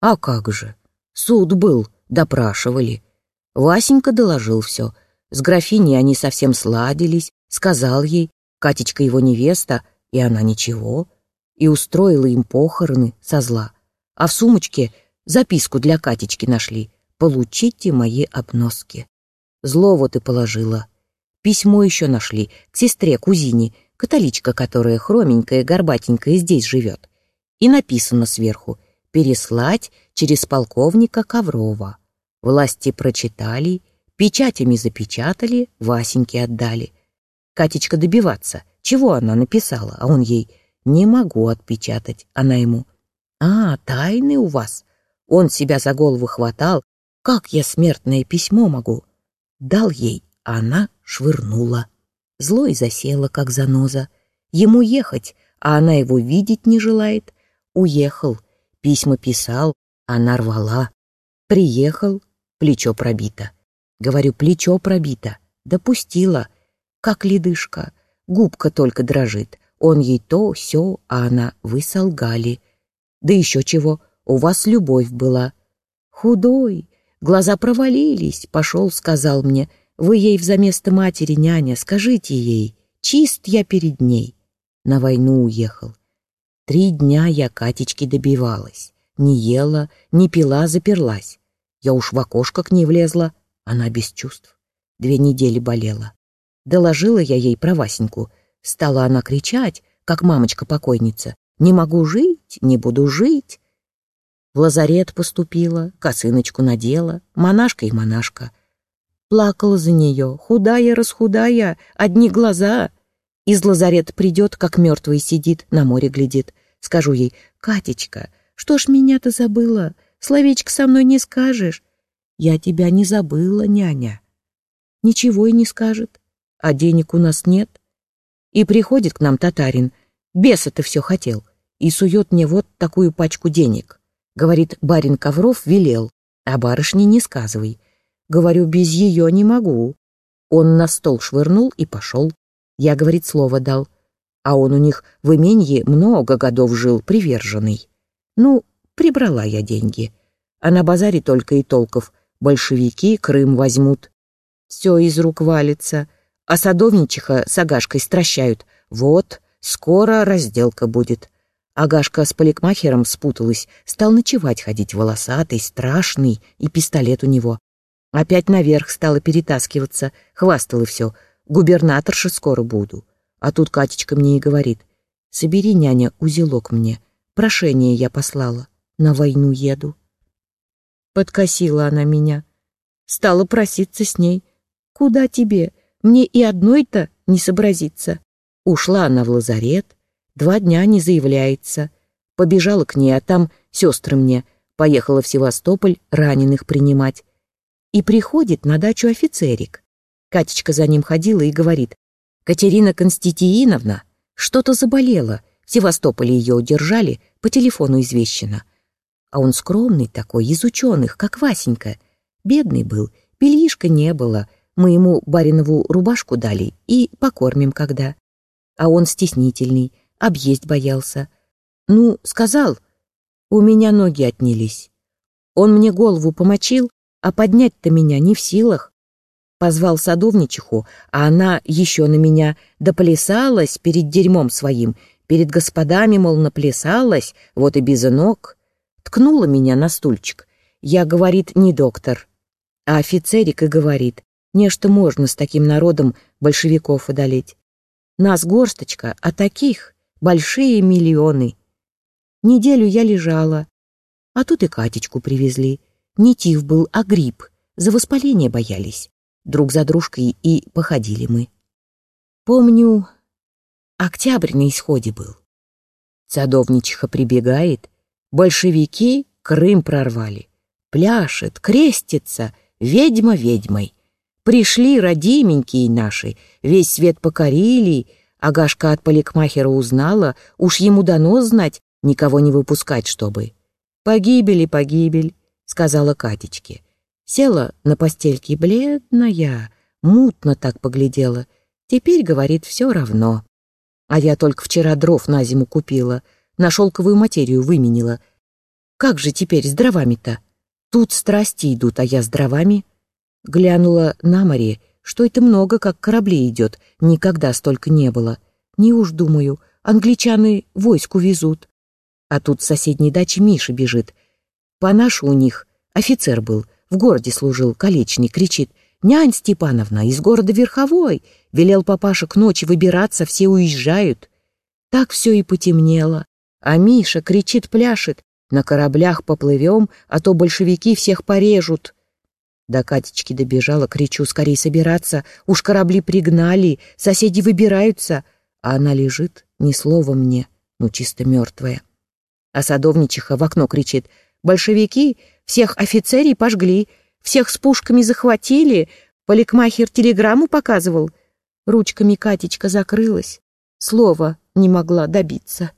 А как же? Суд был, допрашивали. Васенька доложил все. С графиней они совсем сладились, сказал ей, Катечка его невеста, и она ничего, и устроила им похороны со зла. А в сумочке записку для Катечки нашли. «Получите мои обноски». Зло вот и положила. Письмо еще нашли к сестре, кузине, католичка, которая хроменькая, горбатенькая здесь живет. И написано сверху «Переслать через полковника Коврова». Власти прочитали, печатями запечатали, Васеньке отдали. Катечка добиваться, чего она написала, а он ей «Не могу отпечатать», она ему «А, тайны у вас». Он себя за голову хватал, «Как я смертное письмо могу?» Дал ей, а она швырнула. Злой засела, как заноза. Ему ехать, а она его видеть не желает. Уехал, письма писал, она рвала. Приехал, плечо пробито. Говорю, плечо пробито. Допустила, как ледышка. Губка только дрожит. Он ей то, сё, а она, вы солгали. Да еще чего, у вас любовь была. Худой, глаза провалились, пошел, сказал мне, вы ей взаместо матери, няня, скажите ей, чист я перед ней. На войну уехал. Три дня я Катечки добивалась. Не ела, не пила, заперлась. Я уж в окошко к ней влезла, она без чувств. Две недели болела. Доложила я ей про Васеньку. Стала она кричать, как мамочка-покойница. «Не могу жить, не буду жить». В лазарет поступила, косыночку надела, монашка и монашка. Плакала за нее, худая-расхудая, одни глаза. Из лазарета придет, как мертвый сидит, на море глядит. Скажу ей, «Катечка, что ж меня-то забыла? Словечко со мной не скажешь». «Я тебя не забыла, няня». Ничего и не скажет а денег у нас нет. И приходит к нам татарин, беса-то все хотел, и сует мне вот такую пачку денег. Говорит, барин Ковров велел, а барышне не сказывай. Говорю, без ее не могу. Он на стол швырнул и пошел. Я, говорит, слово дал. А он у них в именье много годов жил, приверженный. Ну, прибрала я деньги. А на базаре только и толков. Большевики Крым возьмут. Все из рук валится а садовничиха с Агашкой стращают. Вот, скоро разделка будет. Агашка с поликмахером спуталась, стал ночевать ходить волосатый, страшный, и пистолет у него. Опять наверх стала перетаскиваться, хвастала все. Губернаторша скоро буду. А тут Катечка мне и говорит, собери, няня, узелок мне. Прошение я послала, на войну еду. Подкосила она меня. Стала проситься с ней. Куда тебе? Мне и одной-то не сообразиться. Ушла она в лазарет, два дня не заявляется. Побежала к ней, а там сестры мне. Поехала в Севастополь раненых принимать. И приходит на дачу офицерик. Катечка за ним ходила и говорит, «Катерина Константиновна, что-то заболела. В Севастополе ее удержали, по телефону извещено». А он скромный такой, из ученых, как Васенька. Бедный был, бельишка не было, мы ему баринову рубашку дали и покормим когда. А он стеснительный, объесть боялся. Ну, сказал, у меня ноги отнялись. Он мне голову помочил, а поднять-то меня не в силах. Позвал садовничиху, а она еще на меня доплясалась перед дерьмом своим, перед господами, мол, наплясалась, вот и без ног. Ткнула меня на стульчик. Я, говорит, не доктор. А офицерик и говорит, Нечто можно с таким народом большевиков одолеть. Нас горсточка, а таких большие миллионы. Неделю я лежала, а тут и Катечку привезли. Не тиф был, а грипп. За воспаление боялись. Друг за дружкой и походили мы. Помню, октябрь на исходе был. Садовничиха прибегает, большевики Крым прорвали. Пляшет, крестится, ведьма ведьмой. Пришли родименькие наши, весь свет покорили, Агашка от поликмахера узнала, уж ему дано знать, никого не выпускать, чтобы. «Погибель погибель», — сказала Катечке. Села на постельке бледная, мутно так поглядела. Теперь, говорит, все равно. А я только вчера дров на зиму купила, на шелковую материю выменила. Как же теперь с дровами-то? Тут страсти идут, а я с дровами. Глянула на море, что это много, как кораблей идет, никогда столько не было. Не уж, думаю, англичаны войску везут. А тут с соседней дачи Миша бежит. По нашу у них офицер был, в городе служил, колечник, кричит. «Нянь Степановна, из города Верховой!» Велел папаша к ночи выбираться, все уезжают. Так все и потемнело. А Миша кричит, пляшет. На кораблях поплывем, а то большевики всех порежут. До Катечки добежала, кричу, скорей собираться. Уж корабли пригнали, соседи выбираются. А она лежит, ни слова мне, ну чисто мертвая. А садовничиха в окно кричит. Большевики всех офицерий пожгли, всех с пушками захватили. Поликмахер телеграмму показывал. Ручками Катечка закрылась. Слова не могла добиться.